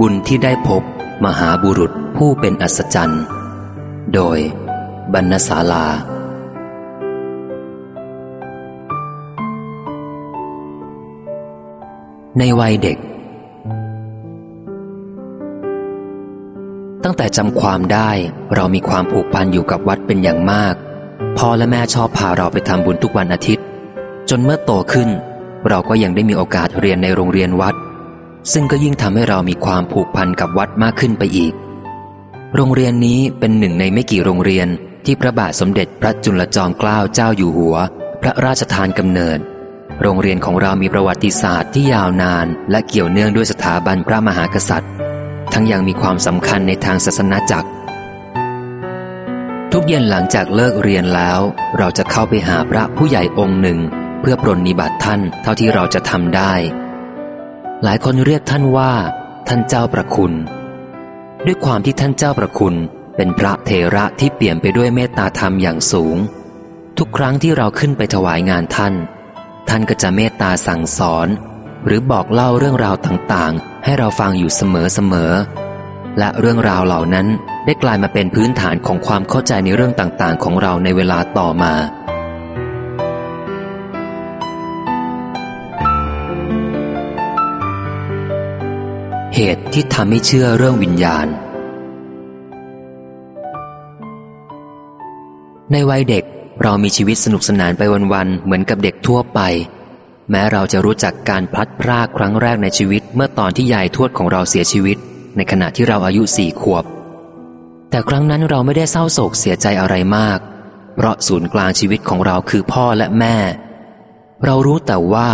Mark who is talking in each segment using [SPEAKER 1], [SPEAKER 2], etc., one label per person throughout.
[SPEAKER 1] บุญที่ได้พบ มหาบุรุษผู้เป็นอัศจรรย์ โดย บรรณศาลา ในวัยเด็ก ตั้งแต่จำความได้เรามีความผูกพันอยู่กับวัดเป็นอย่างมาก พ่อและแม่ชอบพาเราไปทำบุญทุกวันอาทิตย์ จนเมื่อโตขึ้น เราก็ยังได้มีโอกาสเรียนในโรงเรียนวัด ซึ่งก็ยิ่งทำให้เรามีความผูกพันกับวัดมากขึ้นไปอีก โรงเรียนนี้เป็นหนึ่งในไม่กี่โรงเรียนที่พระบาทสมเด็จพระจุลจอมเกล้าเจ้าอยู่หัว พระราชทานกำเนิด โรงเรียนของเรามีประวัติศาสตร์ที่ยาวนาน และเกี่ยวเนื่องด้วยสถาบันพระมหากษัตริย์ ทั้งยังมีความสำคัญในทางศาสนาจักร ทุกเย็นหลังจากเลิกเรียนแล้ว เราจะเข้าไปหาพระผู้ใหญ่องค์หนึ่ง เพื่อปรนนิบัติท่านเท่าที่เราจะทำได้ หลายคนเรียกท่านว่า ท่านเจ้าประคุณ ด้วยความที่ท่านเจ้าประคุณ เป็นพระเทระที่เปี่ยมไปด้วยเมตตาธรรมอย่างสูง ทุกครั้งที่เราขึ้นไปถวายงานท่าน ท่านก็จะเมตตาสั่งสอน หรือบอกเล่าเรื่องราวต่างๆ ให้เราฟังอยู่เสมอๆและเรื่องราวเหล่านั้นได้กลายมาเป็นพื้นฐานของความเข้าใจในเรื่องต่างๆ ของเราในเวลาต่อมา เหตุที่ทำให้เชื่อเรื่องวิญญาณ ในวัยเด็กเรามีชีวิตสนุกสนานไปวันๆเหมือนกับเด็กทั่วไป แม้เราจะรู้จักการพลัดพรากครั้งแรกในชีวิตเมื่อตอนที่ยายทวดของเราเสียชีวิต ในขณะที่เราอายุสี่ขวบ แต่ครั้งนั้นเราไม่ได้เศร้าโศกเสียใจอะไรมาก เพราะศูนย์กลางชีวิตของเราคือพ่อและแม่ เรารู้แต่ว่า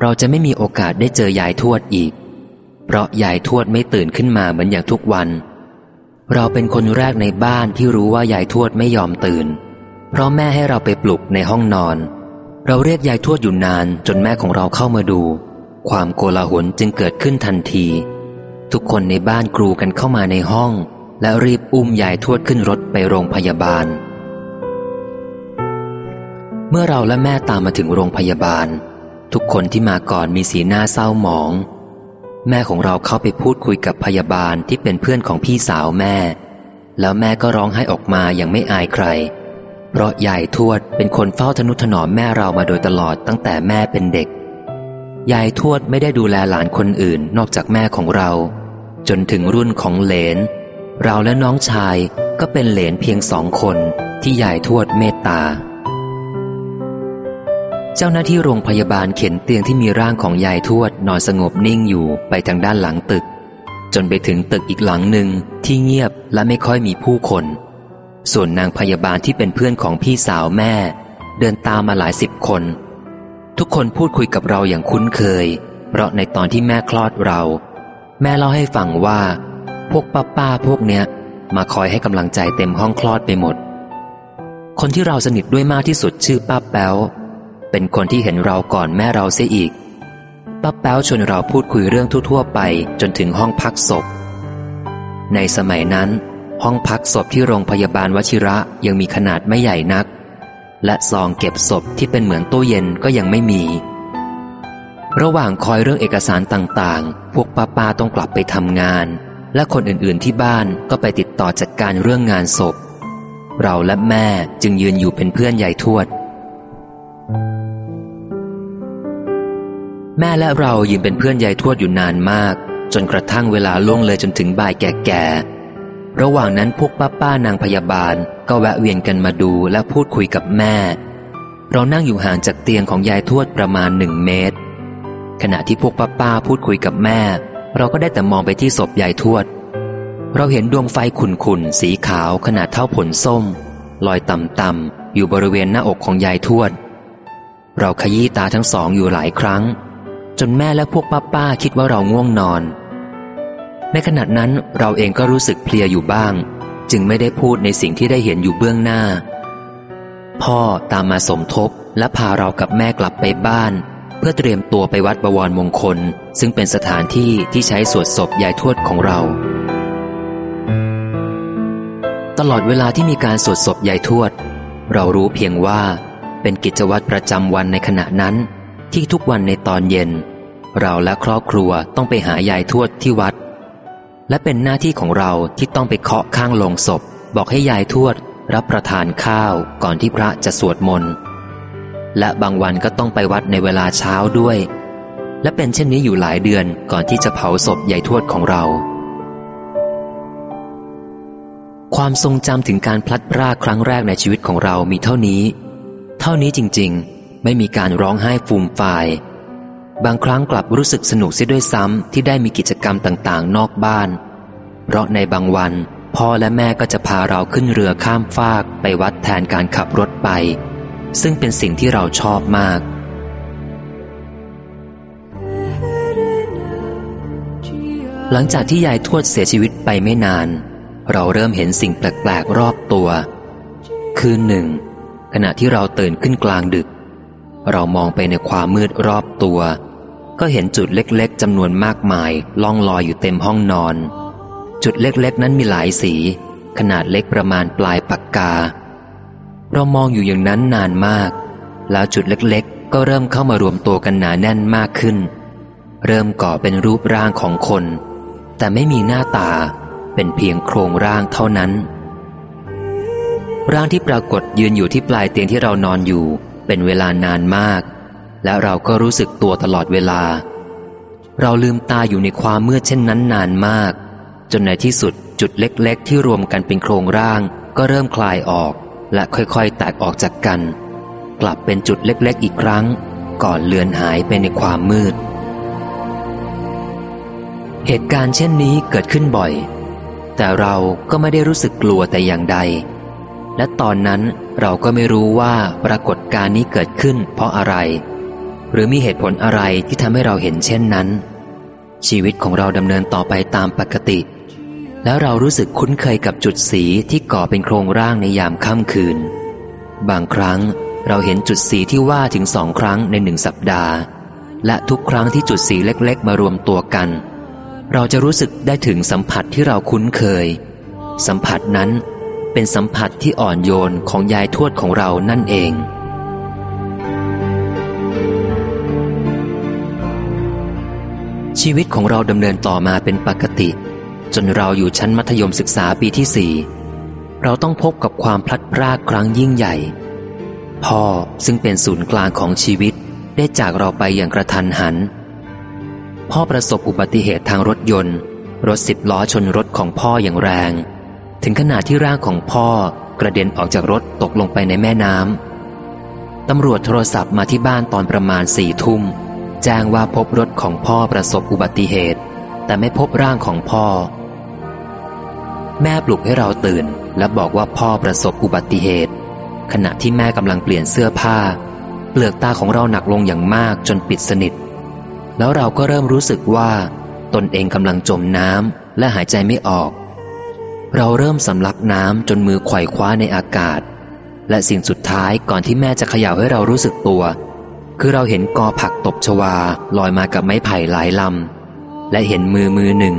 [SPEAKER 1] เราจะไม่มีโอกาสได้เจอยายทวดอีก เพราะยายทวดไม่ตื่นขึ้นมาเหมือนอย่างทุกวัน เราเป็นคนแรกในบ้านที่รู้ว่ายายทวดไม่ยอมตื่น เพราะแม่ให้เราไปปลุกในห้องนอน เราเรียกยายทวดอยู่นานจนแม่ของเราเข้ามาดู ความโกลาหลจึงเกิดขึ้นทันที ทุกคนในบ้านกรูกันเข้ามาในห้อง และรีบอุ้มยายทวดขึ้นรถไปโรงพยาบาล เมื่อเราและแม่ตามมาถึงโรงพยาบาล ทุกคนที่มาก่อนมีสีหน้าเศร้าหมอง แม่ของเราเข้าไปพูดคุยกับพยาบาลที่เป็นเพื่อนของพี่สาวแม่ แล้วแม่ก็ร้องไห้ออกมาอย่างไม่อายใคร เพราะยายทวดเป็นคนเฝ้าทนุถนอมแม่เรามาโดยตลอดตั้งแต่แม่เป็นเด็ก ยายทวดไม่ได้ดูแลหลานคนอื่นนอกจากแม่ของเรา จนถึงรุ่นของเหลน เราและน้องชายก็เป็นเหลนเพียงสองคนที่ยายทวดเมตตา เจ้าหน้าที่โรงพยาบาลเข็นเตียงที่มีร่างของยายทวด นอนสงบนิ่งอยู่ไปทางด้านหลังตึก จนไปถึงตึกอีกหลังหนึ่งที่เงียบและไม่ค่อยมีผู้คน ส่วนนางพยาบาลที่เป็นเพื่อนของพี่สาวแม่ เดินตามมาหลายสิบคน ทุกคนพูดคุยกับเราอย่างคุ้นเคย เพราะในตอนที่แม่คลอดเรา แม่เล่าให้ฟังว่า พวกป้าป้าพวกเนี้ย มาคอยให้กำลังใจเต็มห้องคลอดไปหมด คนที่เราสนิทด้วยมากที่สุดชื่อป้าแป๊ว เป็นคนที่เห็นเราก่อนแม่เราเสียอีกป้าแป๊วชวนเราพูดคุยเรื่องทั่วๆ ไปจนถึงห้องพักศพ ในสมัยนั้น ห้องพักศพที่โรงพยาบาลวชิระยังมีขนาดไม่ใหญ่นัก และซองเก็บศพที่เป็นเหมือนตู้เย็นก็ยังไม่มี ระหว่างคอยเรื่องเอกสารต่างๆ พวกป้าป้าต้องกลับไปทำงาน และคนอื่นๆที่บ้านก็ไปติดต่อจัดการเรื่องงานศพ เราและแม่จึงยืนอยู่เป็นเพื่อนยายทวด แม่และเรายืนเป็นเพื่อนยายทวดอยู่นานมาก จนกระทั่งเวลาล่วงเลยจนถึงบ่ายแก่ๆ ระหว่างนั้นพวกป้าป้านางพยาบาล ก็แวะเวียนกันมาดูและพูดคุยกับแม่ เรานั่งอยู่ห่างจากเตียงของยายทวดประมาณหนึ่งเมตร ขณะที่พวกป้าป้าพูดคุยกับแม่ เราก็ได้แต่มองไปที่ศพยายทวด เราเห็นดวงไฟขุ่นๆสีขาวขนาดเท่าผลส้ม ลอยต่ำๆอยู่บริเวณหน้าอกของยายทวด เราขยี้ตาทั้งสองอยู่หลายครั้ง จนแม่และพวกป้าป้าคิดว่าเราง่วงนอน ในขณะนั้นเราเองก็รู้สึกเพลียอยู่บ้าง จึงไม่ได้พูดในสิ่งที่ได้เห็นอยู่เบื้องหน้า พ่อตามมาสมทบและพาเรากับแม่กลับไปบ้าน เพื่อเตรียมตัวไปวัดบวรมงคล ซึ่งเป็นสถานที่ที่ใช้สวดศพยายทวดของเรา ตลอดเวลาที่มีการสวดศพยายทวด เรารู้เพียงว่าเป็นกิจวัตรประจำวันในขณะนั้นที่ทุกวันในตอนเย็น เราและครอบครัวต้องไปหายายทวดที่วัด และเป็นหน้าที่ของเราที่ต้องไปเคาะข้างลงศพ บอกให้ยายทวดรับประทานข้าวก่อนที่พระจะสวดมนต์และบางวันก็ต้องไปวัดในเวลาเช้าด้วย และเป็นเช่นนี้อยู่หลายเดือนก่อนที่จะเผาศพยายทวดของเรา ความทรงจำถึงการพลัดพรากครั้งแรกในชีวิตของเรามีเท่านี้ เท่านี้จริงๆ ไม่มีการร้องไห้ฟูมฟาย บางครั้งกลับรู้สึกสนุกเสียด้วยซ้ำที่ได้มีกิจกรรมต่างๆ นอกบ้าน เพราะในบางวัน พ่อและแม่ก็จะพาเราขึ้นเรือข้ามฟากไปวัดแทนการขับรถไป ซึ่งเป็นสิ่งที่เราชอบมากหลังจากที่ยายทวดเสียชีวิตไปไม่นาน เราเริ่มเห็นสิ่งแปลกๆรอบตัว คืนหนึ่ง ขณะที่เราตื่นขึ้นกลางดึก เรามองไปในความมืดรอบตัว ก็เห็นจุดเล็กๆจำนวนมากมายล่องลอยอยู่เต็มห้องนอน จุดเล็กๆ นั้นมีหลายสี ขนาดเล็กประมาณปลายปากกา เรามองอยู่อย่างนั้นนานมาก แล้วจุดเล็กๆ ก็เริ่มเข้ามารวมตัวกันหนาแน่นมากขึ้น เริ่มก่อเป็นรูปร่างของคน แต่ไม่มีหน้าตาเป็นเพียงโครงร่างเท่านั้น ร่างที่ปรากฏยืนอยู่ที่ปลายเตียงที่เรานอนอยู่ เป็นเวลานานมาก แล้วเราก็รู้สึกตัวตลอดเวลา เราลืมตาอยู่ในความมืดเช่นนั้นนานมาก จนในที่สุดจุดเล็กๆ ที่รวมกันเป็นโครงร่าง ก็เริ่มคลายออก และค่อยๆ แตกออกจากกัน กลับเป็นจุดเล็กๆ อีกครั้ง ก่อนเลือนหายไปในความมืด เหตุการณ์เช่นนี้เกิดขึ้นบ่อย แต่เราก็ไม่ได้รู้สึกกลัวแต่อย่างใด และตอนนั้นเราก็ไม่รู้ว่าปรากฏการณ์นี้เกิดขึ้นเพราะอะไร หรือมีเหตุผลอะไรที่ทำให้เราเห็นเช่นนั้น ชีวิตของเราดำเนินต่อไปตามปกติ แล้วเรารู้สึกคุ้นเคยกับจุดสีที่ก่อเป็นโครงร่างในยามค่ำคืน บางครั้งเราเห็นจุดสีที่ว่าถึงสองครั้งในหนึ่งสัปดาห์ และทุกครั้งที่จุดสีเล็กๆ มารวมตัวกัน เราจะรู้สึกได้ถึงสัมผัสที่เราคุ้นเคย สัมผัสนั้นเป็นสัมผัสที่อ่อนโยนของยายทวดของเรานั่นเอง ชีวิตของเราดำเนินต่อมาเป็นปกติ จนเราอยู่ชั้นมัธยมศึกษาปีที่สี่เราต้องพบกับความพลัดพรากครั้งยิ่งใหญ่ พ่อซึ่งเป็นศูนย์กลางของชีวิตได้จากเราไปอย่างกระทันหัน พ่อประสบอุบัติเหตุทางรถยนต์ รถสิบล้อชนรถของพ่ออย่างแรง ถึงขนาดที่ร่างของพ่อกระเด็นออกจากรถตกลงไปในแม่น้ำตำรวจโทรศัพท์มาที่บ้านตอนประมาณสี่ทุ่ม แจ้งว่าพบรถของพ่อประสบอุบัติเหตุ แต่ไม่พบร่างของพ่อ แม่ปลุกให้เราตื่น และบอกว่าพ่อประสบอุบัติเหตุ ขณะที่แม่กำลังเปลี่ยนเสื้อผ้า เปลือกตาของเราหนักลงอย่างมากจนปิดสนิท แล้วเราก็เริ่มรู้สึกว่า ตนเองกำลังจมน้ำและหายใจไม่ออก เราเริ่มสำลักน้ำจนมือไขว่คว้าในอากาศ และสิ่งสุดท้ายก่อนที่แม่จะเขย่าให้เรารู้สึกตัว คือเราเห็นกอผักตบชวาลอยมากับไม้ไผ่หลายลำ และเห็นมือมือหนึ่ง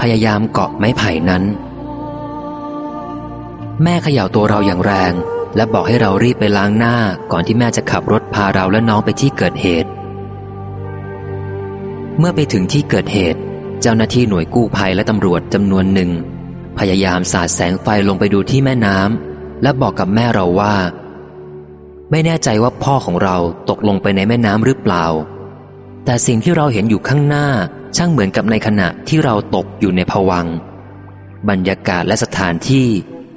[SPEAKER 1] พยายามเกาะไม้ไผ่นั้น แม่เขย่าตัวเราอย่างแรง และบอกให้เรารีบไปล้างหน้าก่อนที่แม่จะขับรถพาเราและน้องไปที่เกิดเหตุ เมื่อไปถึงที่เกิดเหตุ เจ้าหน้าที่หน่วยกู้ภัยและตำรวจจำนวนหนึ่ง พยายามสาดแสงไฟลงไปดูที่แม่น้ำและบอกกับแม่เราว่า ไม่แน่ใจว่าพ่อของเราตกลงไปในแม่น้ำหรือเปล่า แต่สิ่งที่เราเห็นอยู่ข้างหน้าช่างเหมือนกับในขณะที่เราตกอยู่ในภวัง บรรยากาศและสถานที่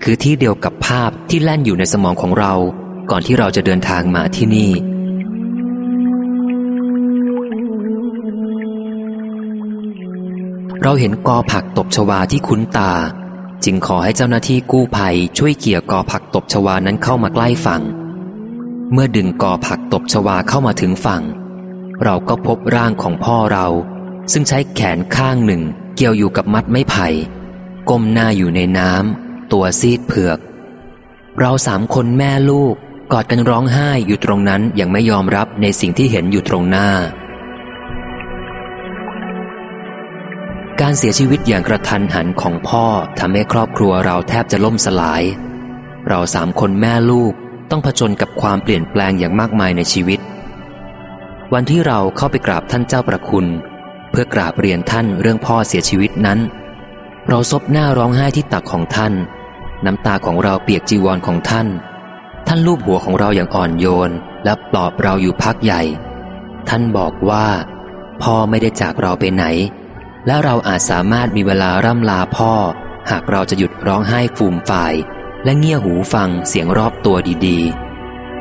[SPEAKER 1] คือที่เดียวกับภาพที่แล่นอยู่ในสมองของเรา ก่อนที่เราจะเดินทางมาที่นี่ เราเห็นกอผักตบชวาที่คุ้นตา จึงขอให้เจ้าหน้าที่กู้ภัยช่วยเกี่ยกอผักตบชวานั้นเข้ามาใกล้ฝั่ง เมื่อดึงกอผักตบชวาเข้ามาถึงฝั่ง เราก็พบร่างของพ่อเรา ซึ่งใช้แขนข้างหนึ่ง เกี่ยวอยู่กับมัดไม้ไผ่ก้มหน้าอยู่ในน้ำตัวซีดเผือก เราสามคนแม่ลูกกอดกันร้องไห้อยู่ตรงนั้นอย่างไม่ยอมรับในสิ่งที่เห็นอยู่ตรงหน้า การเสียชีวิตอย่างกระทันหันของพ่อทำให้ครอบครัวเราแทบจะล่มสลาย เราสามคนแม่ลูก ต้องผจญกับความเปลี่ยนแปลงอย่างมากมายในชีวิต วันที่เราเข้าไปกราบท่านเจ้าประคุณ เพื่อกราบเรียนท่านเรื่องพ่อเสียชีวิตนั้น เราซบหน้าร้องไห้ที่ตักของท่าน น้ำตาของเราเปียกจีวรของท่าน ท่านลูบหัวของเราอย่างอ่อนโยน และปลอบเราอยู่พักใหญ่ ท่านบอกว่า พ่อไม่ได้จากเราไปไหน และเราอาจสามารถมีเวลาร่ำลาพ่อ หากเราจะหยุดร้องไห้ฟูมฝ่าย และเงี่ยหูฟังเสียงรอบตัวดี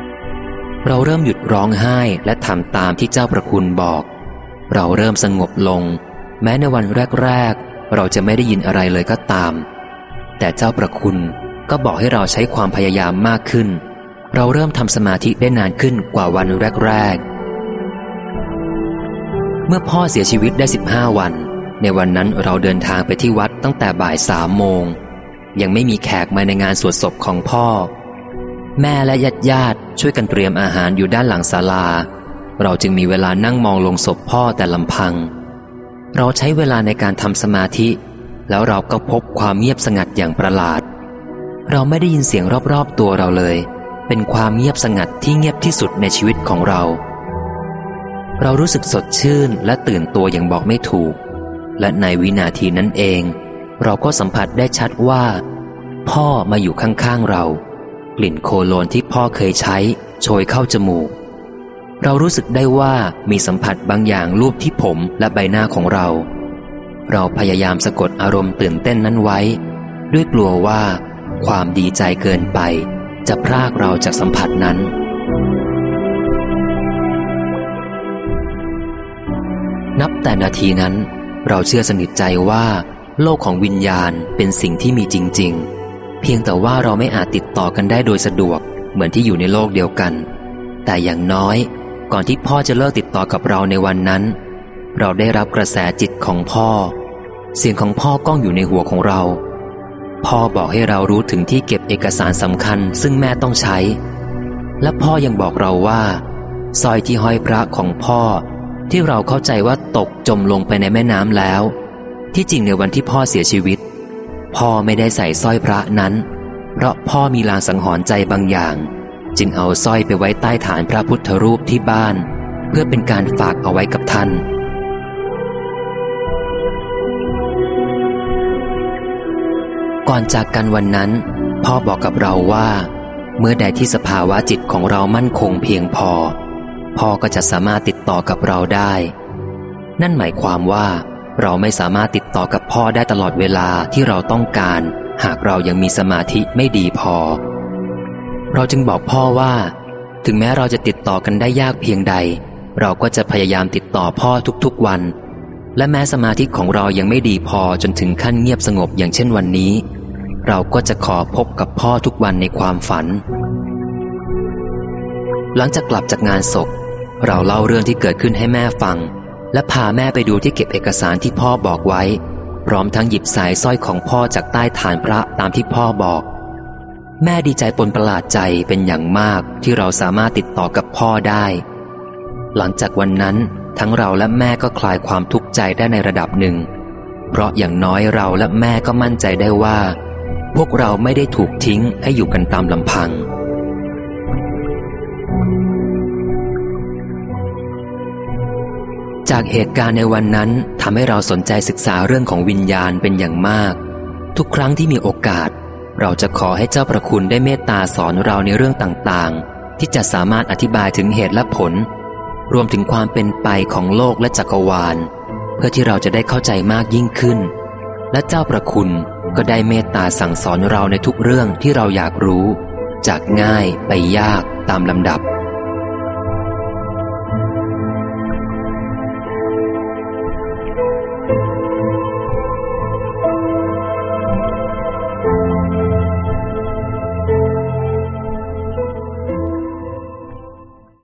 [SPEAKER 1] ๆ เราเริ่มหยุดร้องไห้และทำตามที่เจ้าประคุณบอก เราเริ่มสงบลง แม้ในวันแรก ๆ เราจะไม่ได้ยินอะไรเลยก็ตาม แต่เจ้าประคุณก็บอกให้เราใช้ความพยายามมากขึ้น เราเริ่มทำสมาธิได้นานขึ้นกว่าวันแรก ๆ เมื่อพ่อเสียชีวิตได้ 15 วัน ในวันนั้นเราเดินทางไปที่วัดตั้งแต่บ่ายสามโมง ยังไม่มีแขกมาในงานสวดศพของพ่อ แม่และญาติญาติช่วยกันเตรียมอาหารอยู่ด้านหลังศาลา เราจึงมีเวลานั่งมองลงศพพ่อแต่ลำพัง เราใช้เวลาในการทำสมาธิ แล้วเราก็พบความเงียบสงัดอย่างประหลาด เราไม่ได้ยินเสียงรอบๆตัวเราเลย เป็นความเงียบสงัดที่เงียบที่สุดในชีวิตของเรา เรารู้สึกสดชื่นและตื่นตัวอย่างบอกไม่ถูก และในวินาทีนั้นเอง เราก็สัมผัสได้ชัดว่า พ่อมาอยู่ข้างๆเรา กลิ่นโคโลนที่พ่อเคยใช้โชยเข้าจมูก เรารู้สึกได้ว่ามีสัมผัสบางอย่างรูปที่ผมและใบหน้าของเรา เราพยายามสะกดอารมณ์ตื่นเต้นนั้นไว้ ด้วยกลัวว่า ความดีใจเกินไป จะพรากเราจากสัมผัสนั้นนับแต่นาทีนั้น เราเชื่อสนิทใจว่า โลกของวิญญาณเป็นสิ่งที่มีจริง ๆ เพียงแต่ว่าเราไม่อาจติดต่อกันได้โดยสะดวก เหมือนที่อยู่ในโลกเดียวกัน แต่อย่างน้อย ก่อนที่พ่อจะเลิกติดต่อกับเราในวันนั้น เราได้รับกระแสจิตของพ่อ เสียงของพ่อก้องอยู่ในหัวของเรา พ่อบอกให้เรารู้ถึงที่เก็บเอกสารสำคัญ ซึ่งแม่ต้องใช้ และพ่อยังบอกเราว่าสร้อยที่ห้อยพระของพ่อที่เราเข้าใจว่าตกจมลงไปในแม่น้ำแล้ว ที่จริงในวันที่พ่อเสียชีวิต พ่อไม่ได้ใส่สร้อยพระนั้น เพราะพ่อมีลางสังหรณ์ใจบางอย่าง จึงเอาสร้อยไปไว้ใต้ฐานพระพุทธรูปที่บ้าน เพื่อเป็นการฝากเอาไว้กับท่าน ก่อนจากกันวันนั้น พ่อบอกกับเราว่า เมื่อใดที่สภาวะจิตของเรามั่นคงเพียงพอ พ่อก็จะสามารถติดต่อกับเราได้ นั่นหมายความว่า เราไม่สามารถติดต่อกับพ่อได้ตลอดเวลาที่เราต้องการ หากเรายังมีสมาธิไม่ดีพอ เราจึงบอกพ่อว่า ถึงแม้เราจะติดต่อกันได้ยากเพียงใด เราก็จะพยายามติดต่อพ่อทุกๆวัน และแม้สมาธิของเรายังไม่ดีพอจนถึงขั้นเงียบสงบอย่างเช่นวันนี้ เราก็จะขอพบกับพ่อทุกวันในความฝัน หลังจากกลับจากงานศพเราเล่าเรื่องที่เกิดขึ้นให้แม่ฟัง และพาแม่ไปดูที่เก็บเอกสารที่พ่อบอกไว้ พร้อมทั้งหยิบสายสร้อยของพ่อจากใต้ฐานพระตามที่พ่อบอก แม่ดีใจปนประหลาดใจเป็นอย่างมากที่เราสามารถติดต่อกับพ่อได้ หลังจากวันนั้นทั้งเราและแม่ก็คลายความทุกข์ใจได้ในระดับหนึ่ง เพราะอย่างน้อยเราและแม่ก็มั่นใจได้ว่า พวกเราไม่ได้ถูกทิ้งให้อยู่กันตามลำพัง จากเหตุการณ์ในวันนั้นทำให้เราสนใจศึกษาเรื่องของวิญญาณเป็นอย่างมาก ทุกครั้งที่มีโอกาส เราจะขอให้เจ้าประคุณได้เมตตาสอนเราในเรื่องต่างๆ ที่จะสามารถอธิบายถึงเหตุและผล รวมถึงความเป็นไปของโลกและจักรวาล เพื่อที่เราจะได้เข้าใจมากยิ่งขึ้น และเจ้าประคุณก็ได้เมตตาสั่งสอนเราในทุกเรื่องที่เราอยากรู้ จากง่ายไปยากตามลำดับ